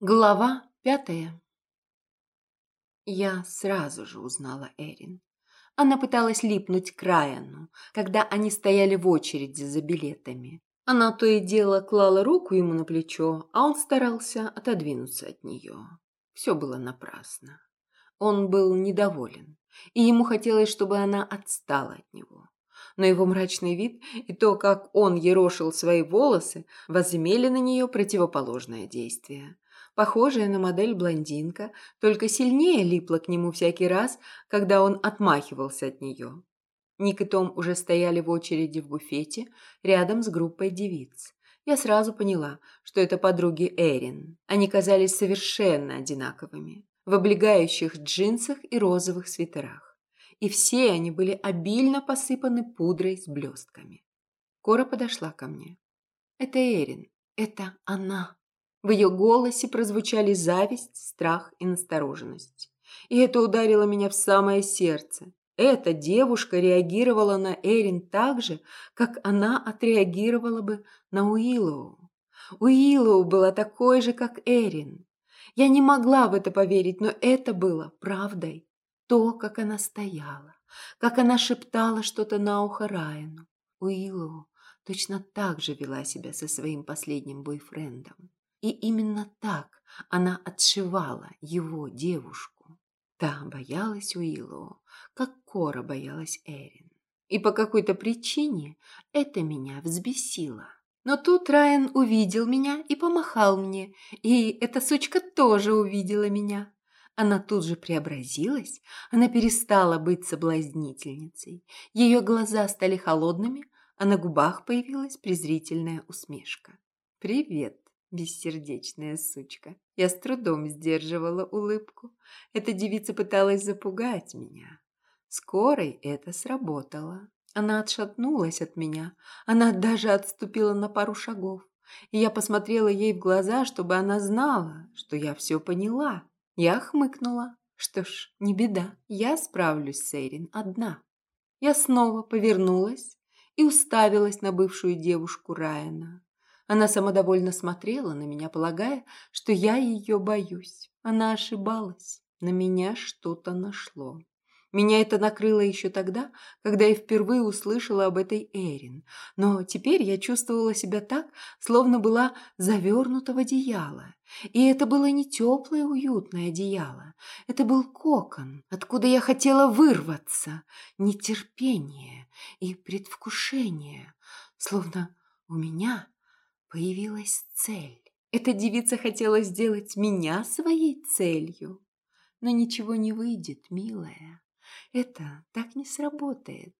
Глава пятая. Я сразу же узнала Эрин. Она пыталась липнуть к Райану, когда они стояли в очереди за билетами. Она то и дело клала руку ему на плечо, а он старался отодвинуться от нее. Все было напрасно. Он был недоволен, и ему хотелось, чтобы она отстала от него. Но его мрачный вид и то, как он ерошил свои волосы, возымели на нее противоположное действие – похожая на модель блондинка, только сильнее липла к нему всякий раз, когда он отмахивался от нее. Ник и Том уже стояли в очереди в буфете рядом с группой девиц. Я сразу поняла, что это подруги Эрин. Они казались совершенно одинаковыми, в облегающих джинсах и розовых свитерах. И все они были обильно посыпаны пудрой с блестками. Кора подошла ко мне. «Это Эрин. Это она». В ее голосе прозвучали зависть, страх и настороженность. И это ударило меня в самое сердце. Эта девушка реагировала на Эрин так же, как она отреагировала бы на Уиллоу. Уиллоу была такой же, как Эрин. Я не могла в это поверить, но это было правдой. То, как она стояла, как она шептала что-то на ухо Райану. Уиллоу точно так же вела себя со своим последним бойфрендом. И именно так она отшивала его девушку. Та боялась Уиллоу, как Кора боялась Эрин. И по какой-то причине это меня взбесило. Но тут Райан увидел меня и помахал мне, и эта сучка тоже увидела меня. Она тут же преобразилась, она перестала быть соблазнительницей. Ее глаза стали холодными, а на губах появилась презрительная усмешка. «Привет», Бессердечная сучка. Я с трудом сдерживала улыбку. Эта девица пыталась запугать меня. Скорой это сработало. Она отшатнулась от меня. Она даже отступила на пару шагов. И я посмотрела ей в глаза, чтобы она знала, что я все поняла. Я хмыкнула. Что ж, не беда, я справлюсь с Эйрин одна. Я снова повернулась и уставилась на бывшую девушку Райана. Она самодовольно смотрела на меня, полагая, что я ее боюсь. Она ошибалась. На меня что-то нашло. Меня это накрыло еще тогда, когда я впервые услышала об этой Эрин. Но теперь я чувствовала себя так, словно была завернута в одеяло. И это было не теплое уютное одеяло. Это был кокон, откуда я хотела вырваться. Нетерпение и предвкушение. Словно у меня Появилась цель. Эта девица хотела сделать меня своей целью. Но ничего не выйдет, милая. Это так не сработает.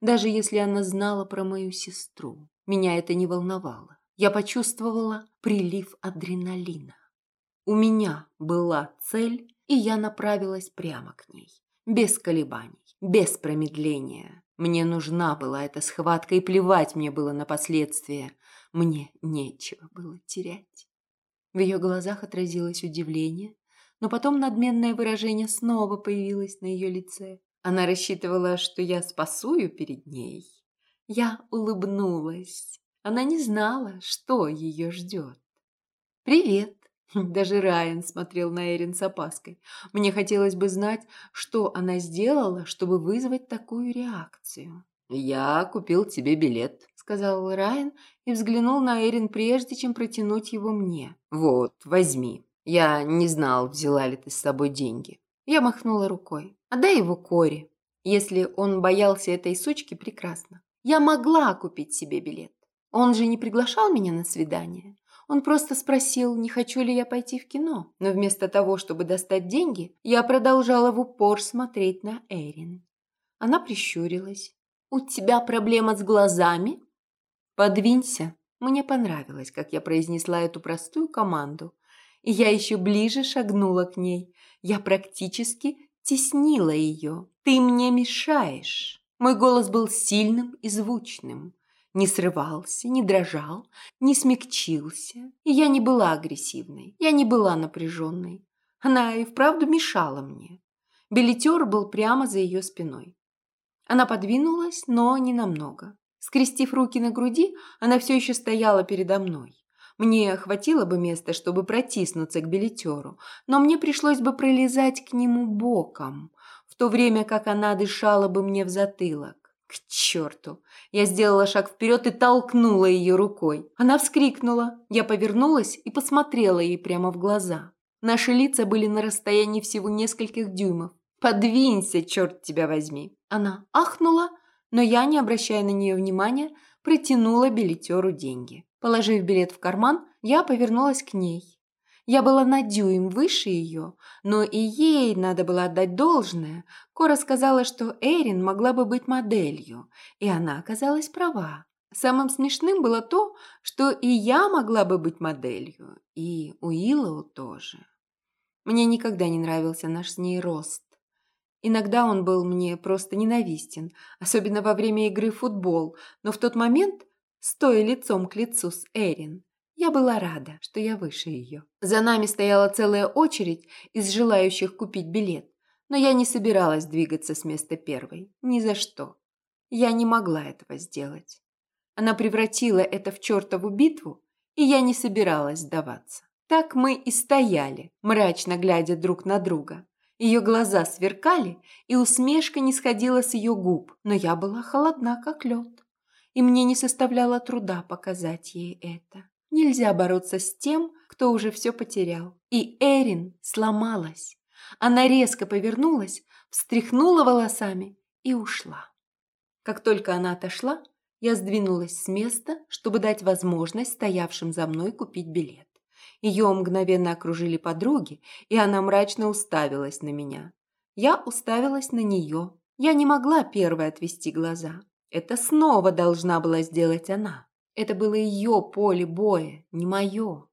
Даже если она знала про мою сестру. Меня это не волновало. Я почувствовала прилив адреналина. У меня была цель, и я направилась прямо к ней. Без колебаний, без промедления. Мне нужна была эта схватка, и плевать мне было на последствия. Мне нечего было терять. В ее глазах отразилось удивление, но потом надменное выражение снова появилось на ее лице. Она рассчитывала, что я спасу ее перед ней. Я улыбнулась. Она не знала, что ее ждет. «Привет!» Даже Райан смотрел на Эрин с опаской. Мне хотелось бы знать, что она сделала, чтобы вызвать такую реакцию. «Я купил тебе билет», — сказал Райан и взглянул на Эрин прежде, чем протянуть его мне. «Вот, возьми. Я не знал, взяла ли ты с собой деньги». Я махнула рукой. «Отдай его Коре. Если он боялся этой сучки, прекрасно. Я могла купить себе билет. Он же не приглашал меня на свидание. Он просто спросил, не хочу ли я пойти в кино. Но вместо того, чтобы достать деньги, я продолжала в упор смотреть на Эрин. Она прищурилась. «У тебя проблема с глазами?» «Подвинься». Мне понравилось, как я произнесла эту простую команду. И я еще ближе шагнула к ней. Я практически теснила ее. «Ты мне мешаешь». Мой голос был сильным и звучным не срывался, не дрожал, не смягчился. И я не была агрессивной, я не была напряженной. Она и вправду мешала мне. Билетер был прямо за ее спиной. Она подвинулась, но не намного. Скрестив руки на груди, она все еще стояла передо мной. Мне хватило бы места, чтобы протиснуться к билетеру, но мне пришлось бы пролезать к нему боком, в то время как она дышала бы мне в затылок. К черту! Я сделала шаг вперед и толкнула ее рукой. Она вскрикнула. Я повернулась и посмотрела ей прямо в глаза. Наши лица были на расстоянии всего нескольких дюймов. «Подвинься, черт тебя возьми!» Она ахнула, но я, не обращая на нее внимания, протянула билетеру деньги. Положив билет в карман, я повернулась к ней. Я была на дюйм выше ее, но и ей надо было отдать должное. Кора сказала, что Эрин могла бы быть моделью, и она оказалась права. Самым смешным было то, что и я могла бы быть моделью, и Уиллоу тоже. Мне никогда не нравился наш с ней рост. Иногда он был мне просто ненавистен, особенно во время игры в футбол, но в тот момент, стоя лицом к лицу с Эрин, я была рада, что я выше ее. За нами стояла целая очередь из желающих купить билет, но я не собиралась двигаться с места первой. Ни за что. Я не могла этого сделать. Она превратила это в чертову битву, и я не собиралась сдаваться. Так мы и стояли, мрачно глядя друг на друга. Ее глаза сверкали, и усмешка не сходила с ее губ, но я была холодна, как лед. И мне не составляло труда показать ей это. Нельзя бороться с тем, кто уже все потерял. И Эрин сломалась. Она резко повернулась, встряхнула волосами и ушла. Как только она отошла, я сдвинулась с места, чтобы дать возможность стоявшим за мной купить билет. Ее мгновенно окружили подруги, и она мрачно уставилась на меня. Я уставилась на нее. Я не могла первой отвести глаза. Это снова должна была сделать она. Это было ее поле боя, не мое.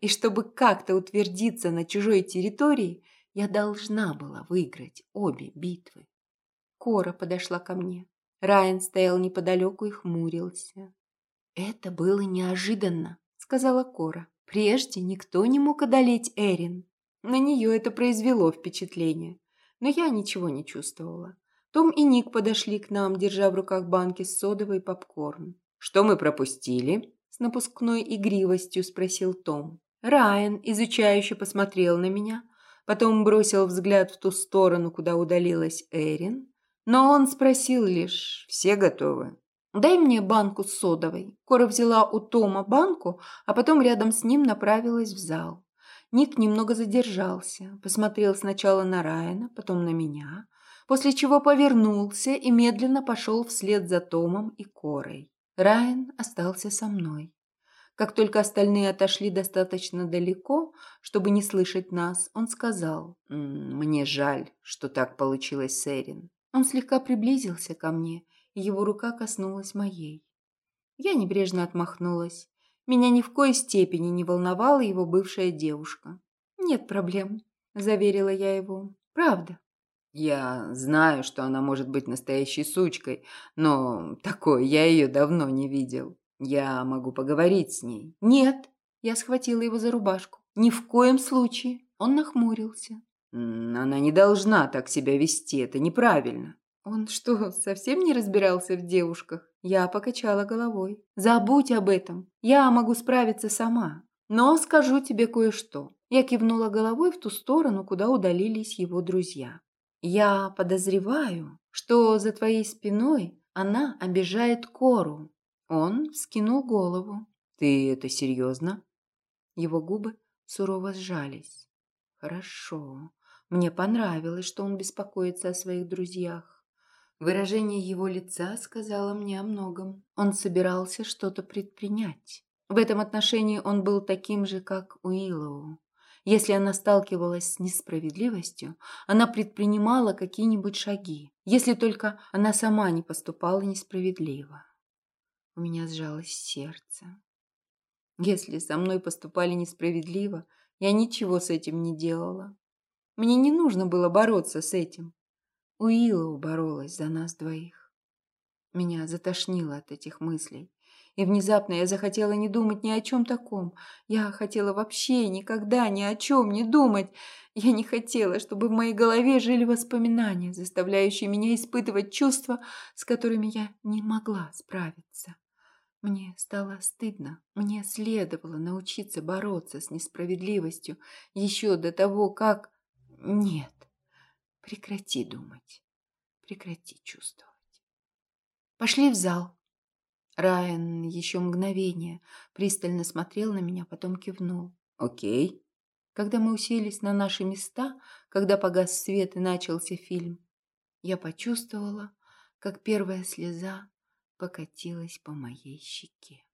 И чтобы как-то утвердиться на чужой территории, я должна была выиграть обе битвы. Кора подошла ко мне. Райан стоял неподалеку и хмурился. «Это было неожиданно», — сказала Кора. Прежде никто не мог одолеть Эрин. На нее это произвело впечатление. Но я ничего не чувствовала. Том и Ник подошли к нам, держа в руках банки с содовой и попкорн. «Что мы пропустили?» С напускной игривостью спросил Том. Райан изучающе посмотрел на меня, потом бросил взгляд в ту сторону, куда удалилась Эрин, но он спросил лишь «Все готовы?» «Дай мне банку с содовой». Кора взяла у Тома банку, а потом рядом с ним направилась в зал. Ник немного задержался, посмотрел сначала на Райана, потом на меня, после чего повернулся и медленно пошел вслед за Томом и Корой. Райан остался со мной. Как только остальные отошли достаточно далеко, чтобы не слышать нас, он сказал, «Мне жаль, что так получилось с Эрин». Он слегка приблизился ко мне его рука коснулась моей. Я небрежно отмахнулась. Меня ни в коей степени не волновала его бывшая девушка. «Нет проблем», – заверила я его. «Правда». «Я знаю, что она может быть настоящей сучкой, но такой я ее давно не видел. Я могу поговорить с ней». «Нет», – я схватила его за рубашку. «Ни в коем случае». Он нахмурился. «Она не должна так себя вести, это неправильно». Он что, совсем не разбирался в девушках? Я покачала головой. Забудь об этом. Я могу справиться сама. Но скажу тебе кое-что. Я кивнула головой в ту сторону, куда удалились его друзья. Я подозреваю, что за твоей спиной она обижает Кору. Он вскинул голову. Ты это серьезно? Его губы сурово сжались. Хорошо. Мне понравилось, что он беспокоится о своих друзьях. Выражение его лица сказало мне о многом. Он собирался что-то предпринять. В этом отношении он был таким же, как Уиллоу. Если она сталкивалась с несправедливостью, она предпринимала какие-нибудь шаги, если только она сама не поступала несправедливо. У меня сжалось сердце. Если со мной поступали несправедливо, я ничего с этим не делала. Мне не нужно было бороться с этим. Уиллоу боролась за нас двоих. Меня затошнило от этих мыслей. И внезапно я захотела не думать ни о чем таком. Я хотела вообще никогда ни о чем не думать. Я не хотела, чтобы в моей голове жили воспоминания, заставляющие меня испытывать чувства, с которыми я не могла справиться. Мне стало стыдно. Мне следовало научиться бороться с несправедливостью еще до того, как... Нет, прекрати думать, прекрати чувствовать. Пошли в зал. Райан еще мгновение пристально смотрел на меня, потом кивнул. «Окей». Когда мы уселись на наши места, когда погас свет и начался фильм, я почувствовала, как первая слеза покатилась по моей щеке.